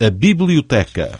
a biblioteca.